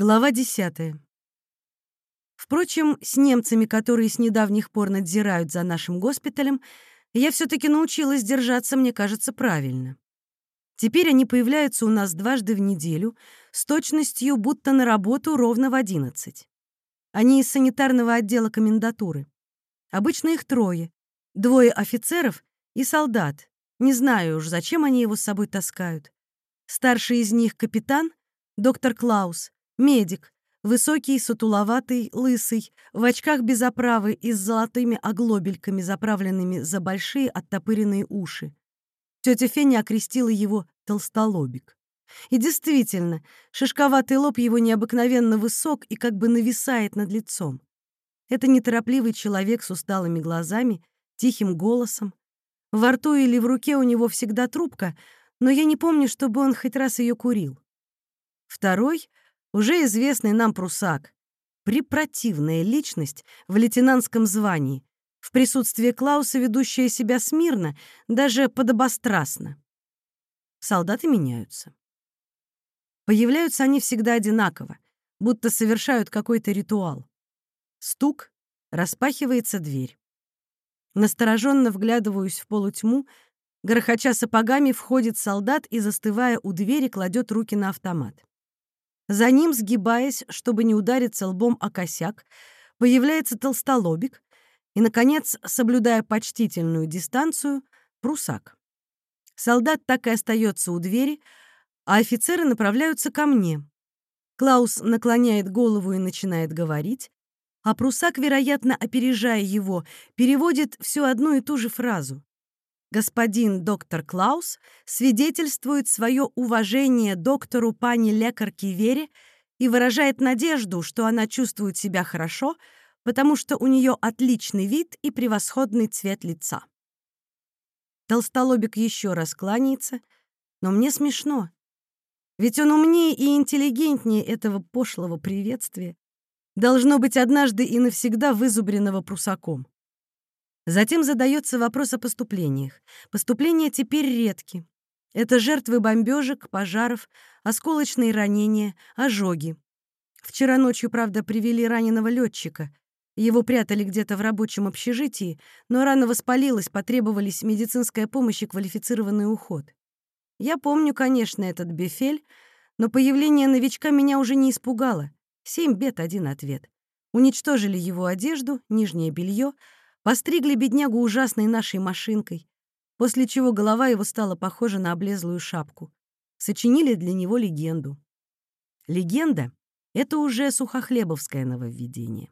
Глава 10. Впрочем, с немцами, которые с недавних пор надзирают за нашим госпиталем, я все таки научилась держаться, мне кажется, правильно. Теперь они появляются у нас дважды в неделю с точностью будто на работу ровно в 11. Они из санитарного отдела комендатуры. Обычно их трое. Двое офицеров и солдат. Не знаю уж, зачем они его с собой таскают. Старший из них — капитан, доктор Клаус, медик, высокий, сутуловатый, лысый, в очках без оправы и с золотыми оглобельками, заправленными за большие оттопыренные уши. Тетя Феня окрестила его «толстолобик». И действительно, шишковатый лоб его необыкновенно высок и как бы нависает над лицом. Это неторопливый человек с усталыми глазами, тихим голосом. Во рту или в руке у него всегда трубка, но я не помню, чтобы он хоть раз ее курил. Второй — уже известный нам прусак. Препротивная личность в лейтенантском звании, в присутствии Клауса ведущая себя смирно, даже подобострастно. Солдаты меняются. Появляются они всегда одинаково, будто совершают какой-то ритуал. Стук, распахивается дверь. Настороженно вглядываюсь в полутьму, грохоча сапогами входит солдат и, застывая у двери, кладет руки на автомат. За ним, сгибаясь, чтобы не удариться лбом о косяк, появляется толстолобик и, наконец, соблюдая почтительную дистанцию, прусак. Солдат так и остается у двери, а офицеры направляются ко мне. Клаус наклоняет голову и начинает говорить, а прусак, вероятно, опережая его, переводит всю одну и ту же фразу. Господин доктор Клаус свидетельствует свое уважение доктору пани лекарке Вере и выражает надежду, что она чувствует себя хорошо, потому что у нее отличный вид и превосходный цвет лица. Толстолобик еще раз кланяется, но мне смешно. Ведь он умнее и интеллигентнее этого пошлого приветствия, должно быть однажды и навсегда вызубренного прусаком. Затем задается вопрос о поступлениях. Поступления теперь редки. Это жертвы бомбежек, пожаров, осколочные ранения, ожоги. Вчера ночью, правда, привели раненого летчика. Его прятали где-то в рабочем общежитии, но рана воспалилась, потребовались медицинская помощь и квалифицированный уход. Я помню, конечно, этот бефель, но появление новичка меня уже не испугало. Семь бед, один ответ. Уничтожили его одежду, нижнее белье, постригли беднягу ужасной нашей машинкой, после чего голова его стала похожа на облезлую шапку. Сочинили для него легенду. Легенда — это уже сухохлебовское нововведение.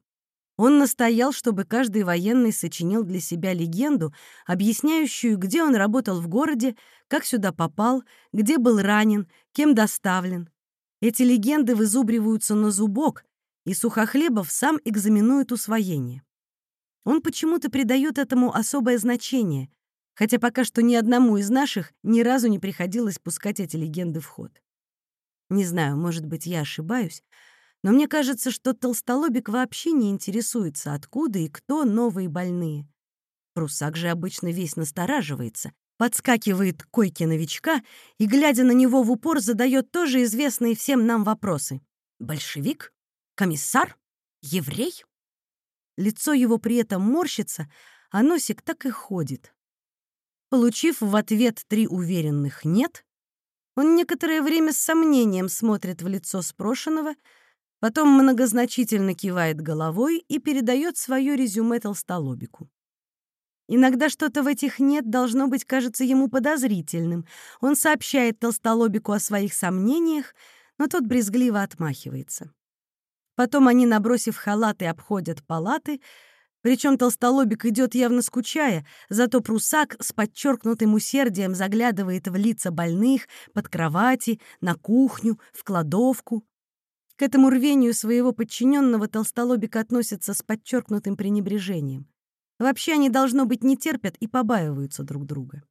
Он настоял, чтобы каждый военный сочинил для себя легенду, объясняющую, где он работал в городе, как сюда попал, где был ранен, кем доставлен. Эти легенды вызубриваются на зубок, и Сухохлебов сам экзаменует усвоение. Он почему-то придает этому особое значение, хотя пока что ни одному из наших ни разу не приходилось пускать эти легенды в ход. Не знаю, может быть, я ошибаюсь, но мне кажется, что толстолобик вообще не интересуется, откуда и кто новые больные. Прусак же обычно весь настораживается, подскакивает к койке новичка и, глядя на него в упор, задает тоже известные всем нам вопросы. «Большевик? Комиссар? Еврей?» Лицо его при этом морщится, а носик так и ходит. Получив в ответ три уверенных «нет», он некоторое время с сомнением смотрит в лицо спрошенного — Потом многозначительно кивает головой и передает свое резюме толстолобику. Иногда что-то в этих «нет» должно быть кажется ему подозрительным. Он сообщает толстолобику о своих сомнениях, но тот брезгливо отмахивается. Потом они, набросив халаты, обходят палаты, причем толстолобик идет явно скучая, зато прусак с подчеркнутым усердием заглядывает в лица больных, под кровати, на кухню, в кладовку. К этому рвению своего подчиненного толстолобик относится с подчеркнутым пренебрежением. Вообще они, должно быть, не терпят и побаиваются друг друга.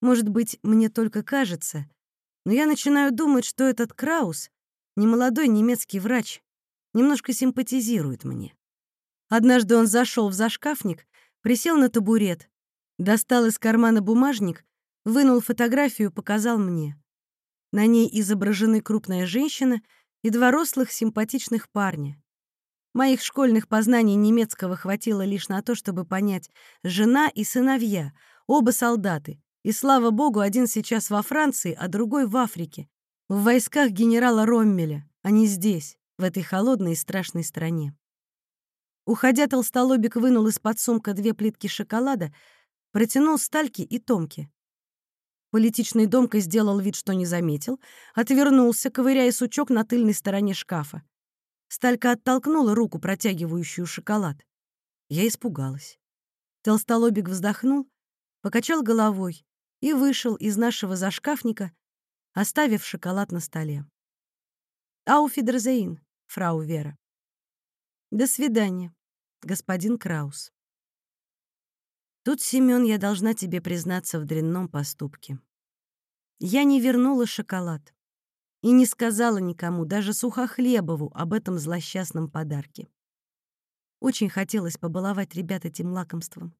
Может быть, мне только кажется, но я начинаю думать, что этот Краус, немолодой немецкий врач, немножко симпатизирует мне. Однажды он зашел в зашкафник, присел на табурет, достал из кармана бумажник, вынул фотографию, показал мне. На ней изображены крупная женщина — и два рослых симпатичных парня. Моих школьных познаний немецкого хватило лишь на то, чтобы понять, жена и сыновья, оба солдаты, и, слава богу, один сейчас во Франции, а другой в Африке, в войсках генерала Роммеля, а не здесь, в этой холодной и страшной стране. Уходя, толстолобик вынул из-под сумка две плитки шоколада, протянул Стальке и Томке. Политичный Домка сделал вид, что не заметил, отвернулся, ковыряя сучок на тыльной стороне шкафа. Сталька оттолкнула руку, протягивающую шоколад. Я испугалась. Толстолобик вздохнул, покачал головой и вышел из нашего зашкафника, оставив шоколад на столе. «Ауфидерзейн, фрау Вера». «До свидания, господин Краус». Тут, Семён, я должна тебе признаться в дрянном поступке. Я не вернула шоколад и не сказала никому, даже Сухохлебову, об этом злосчастном подарке. Очень хотелось побаловать ребят этим лакомством.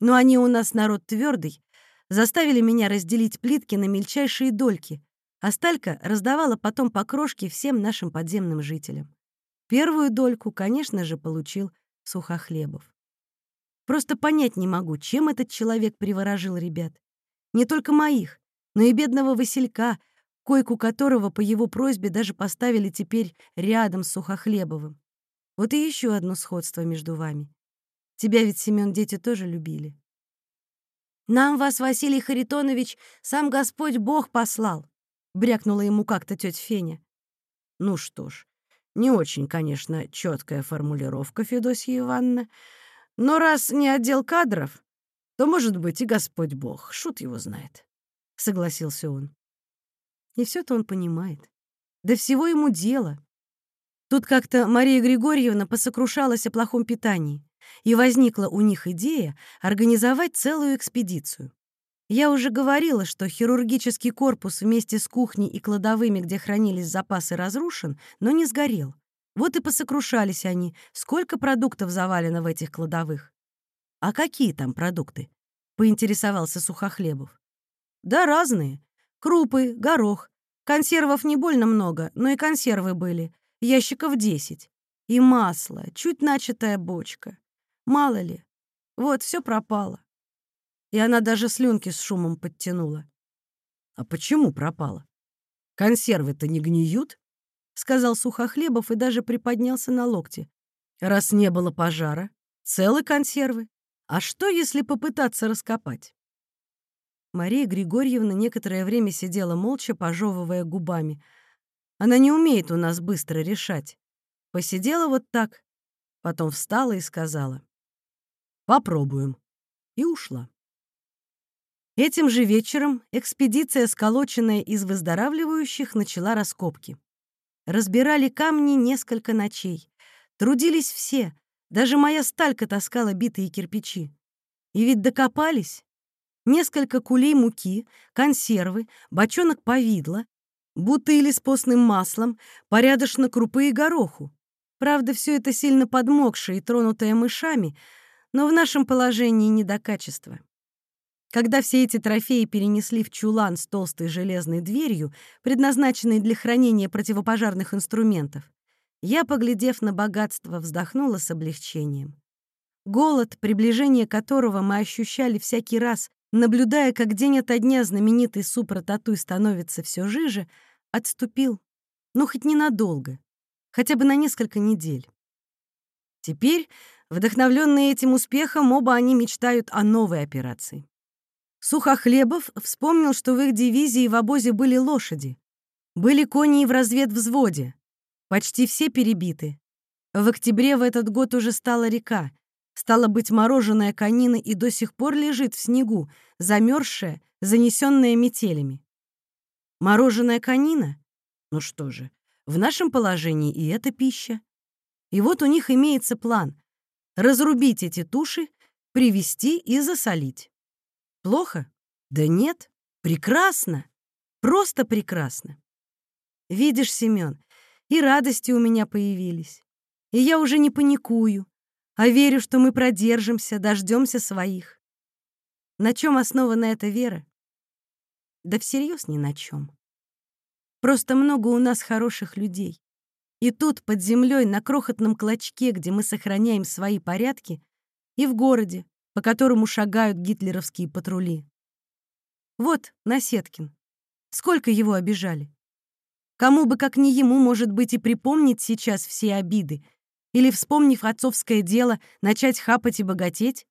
Но они у нас народ твердый, заставили меня разделить плитки на мельчайшие дольки, а Сталька раздавала потом по крошке всем нашим подземным жителям. Первую дольку, конечно же, получил Сухохлебов. Просто понять не могу, чем этот человек приворожил ребят. Не только моих, но и бедного Василька, койку которого по его просьбе даже поставили теперь рядом с Сухохлебовым. Вот и еще одно сходство между вами. Тебя ведь, Семен, дети тоже любили. «Нам вас, Василий Харитонович, сам Господь Бог послал», — брякнула ему как-то тетя Феня. «Ну что ж, не очень, конечно, четкая формулировка, Федосья Ивановна, но раз не отдел кадров, то, может быть, и Господь Бог, шут его знает», — согласился он. И все то он понимает. Да всего ему дело. Тут как-то Мария Григорьевна посокрушалась о плохом питании, и возникла у них идея организовать целую экспедицию. Я уже говорила, что хирургический корпус вместе с кухней и кладовыми, где хранились запасы, разрушен, но не сгорел. Вот и посокрушались они, сколько продуктов завалено в этих кладовых. «А какие там продукты?» — поинтересовался Сухохлебов. «Да разные. Крупы, горох. Консервов не больно много, но и консервы были. Ящиков десять. И масло, чуть начатая бочка. Мало ли. Вот, все пропало». И она даже слюнки с шумом подтянула. «А почему пропало? Консервы-то не гниют?» — сказал Сухохлебов и даже приподнялся на локте. «Раз не было пожара, целы консервы. А что, если попытаться раскопать?» Мария Григорьевна некоторое время сидела молча, пожевывая губами. Она не умеет у нас быстро решать. Посидела вот так, потом встала и сказала. «Попробуем». И ушла. Этим же вечером экспедиция, сколоченная из выздоравливающих, начала раскопки. Разбирали камни несколько ночей. Трудились все. Даже моя сталька таскала битые кирпичи. И ведь докопались. Несколько кулей муки, консервы, бочонок повидла, бутыли с постным маслом, порядочно крупы и гороху. Правда, все это сильно подмокшее и тронутое мышами, но в нашем положении не до качества. Когда все эти трофеи перенесли в чулан с толстой железной дверью, предназначенной для хранения противопожарных инструментов, я, поглядев на богатство, вздохнула с облегчением. Голод, приближение которого мы ощущали всякий раз, наблюдая, как день ото дня знаменитый супротатуй становится все жиже, отступил, ну хоть ненадолго, хотя бы на несколько недель. Теперь, вдохновленные этим успехом, оба они мечтают о новой операции. Сухохлебов вспомнил, что в их дивизии в обозе были лошади. Были кони и в разведвзводе. Почти все перебиты. В октябре в этот год уже стала река. Стало быть, мороженая конина и до сих пор лежит в снегу, замерзшая, занесенная метелями. Мороженая конина? Ну что же, в нашем положении и это пища. И вот у них имеется план — разрубить эти туши, привести и засолить. Плохо? Да нет, прекрасно. Просто прекрасно. Видишь, Семён, и радости у меня появились. И я уже не паникую, а верю, что мы продержимся, дождемся своих. На чем основана эта вера? Да всерьез ни на чем. Просто много у нас хороших людей. И тут, под землей, на крохотном клочке, где мы сохраняем свои порядки, и в городе, по которому шагают гитлеровские патрули. Вот Насеткин. Сколько его обижали. Кому бы, как не ему, может быть, и припомнить сейчас все обиды, или, вспомнив отцовское дело, начать хапать и богатеть?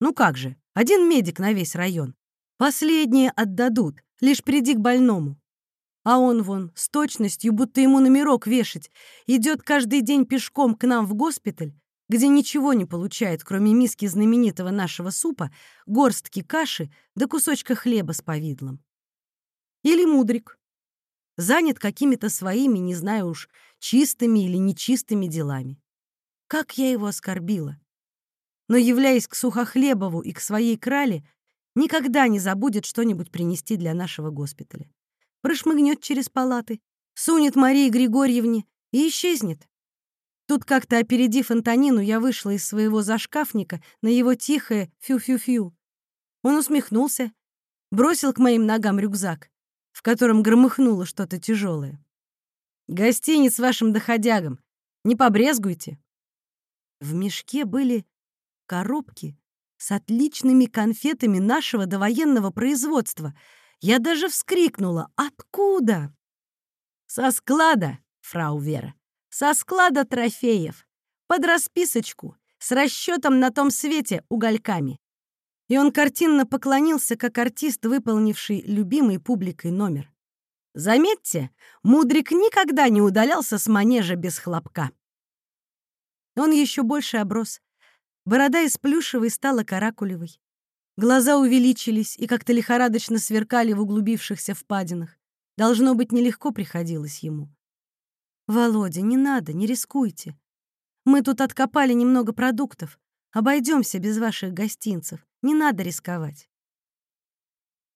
Ну как же, один медик на весь район. Последние отдадут, лишь приди к больному. А он вон, с точностью, будто ему номерок вешать, идет каждый день пешком к нам в госпиталь, где ничего не получает, кроме миски знаменитого нашего супа, горстки каши да кусочка хлеба с повидлом. Или мудрик. Занят какими-то своими, не знаю уж, чистыми или нечистыми делами. Как я его оскорбила. Но, являясь к Сухохлебову и к своей крале, никогда не забудет что-нибудь принести для нашего госпиталя прошмыгнет через палаты, сунет Марии Григорьевне и исчезнет. Тут как-то опередив Антонину, я вышла из своего зашкафника на его тихое «фю-фю-фю». Он усмехнулся, бросил к моим ногам рюкзак, в котором громыхнуло что-то тяжелое. «Гостиниц вашим доходягам, не побрезгуйте». В мешке были коробки с отличными конфетами нашего довоенного производства — я даже вскрикнула. «Откуда?» «Со склада, фрау Вера, со склада трофеев, под расписочку, с расчетом на том свете угольками». И он картинно поклонился, как артист, выполнивший любимый публикой номер. Заметьте, Мудрик никогда не удалялся с манежа без хлопка. Он еще больше оброс. Борода из плюшевой стала каракулевой. Глаза увеличились и как-то лихорадочно сверкали в углубившихся впадинах. Должно быть, нелегко приходилось ему. «Володя, не надо, не рискуйте. Мы тут откопали немного продуктов. Обойдемся без ваших гостинцев. Не надо рисковать».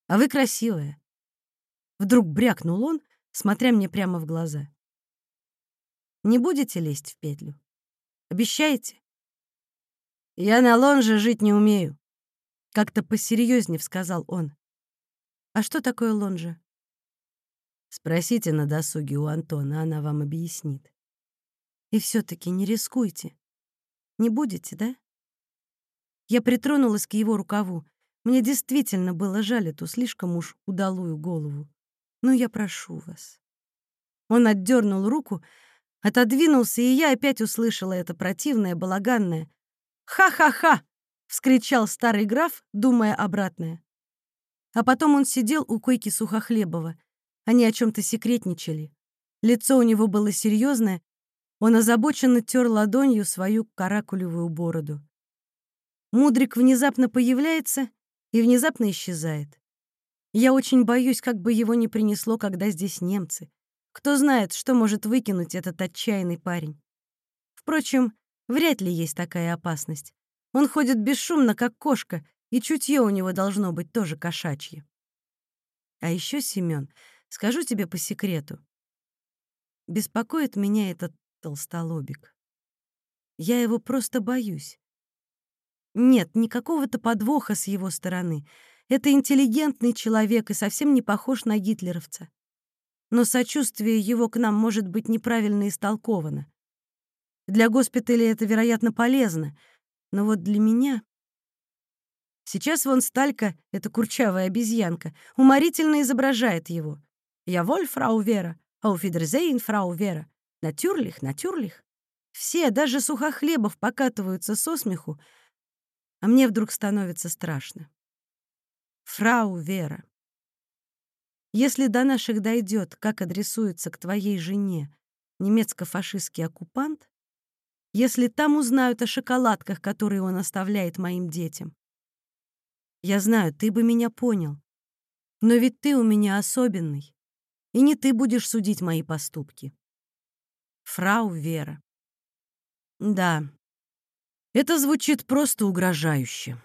«А вы красивая». Вдруг брякнул он, смотря мне прямо в глаза. «Не будете лезть в петлю? Обещаете?» «Я на лонже жить не умею», как-то посерьезнее сказал он. А что такое лонжа? Спросите на досуге у Антона, она вам объяснит. И все таки не рискуйте. Не будете, да? Я притронулась к его рукаву. Мне действительно было жаль эту слишком уж удалую голову. Ну, я прошу вас. Он отдернул руку, отодвинулся, и я опять услышала это противное, балаганное «Ха-ха-ха!» вскричал старый граф, думая обратное. А потом он сидел у койки Сухохлебова. Они о чем то секретничали. Лицо у него было серьезное, он озабоченно тер ладонью свою каракулевую бороду. Мудрик внезапно появляется и внезапно исчезает. Я очень боюсь, как бы его не принесло, когда здесь немцы. Кто знает, что может выкинуть этот отчаянный парень. Впрочем, вряд ли есть такая опасность. Он ходит бесшумно, как кошка, и чутье у него должно быть тоже кошачье. А еще, Семен, скажу тебе по секрету. Беспокоит меня этот толстолобик. Я его просто боюсь. Нет, никакого-то подвоха с его стороны. Это интеллигентный человек и совсем не похож на гитлеровца. Но сочувствие его к нам может быть неправильно истолковано. Для госпиталя это, вероятно, полезно — но вот для меня... Сейчас вон Сталька, эта курчавая обезьянка, уморительно изображает его. «Я воль, фрау Вера, ауфидерзейн, фрау Вера, натюрлих, натюрлих». Все, даже сухохлебов, покатываются со смеху, а мне вдруг становится страшно. Фрау Вера, если до наших дойдет, как адресуется к твоей жене немецко-фашистский оккупант, если там узнают о шоколадках, которые он оставляет моим детям. Я знаю, ты бы меня понял. Но ведь ты у меня особенный, и не ты будешь судить мои поступки. Фрау Вера. Да, это звучит просто угрожающе.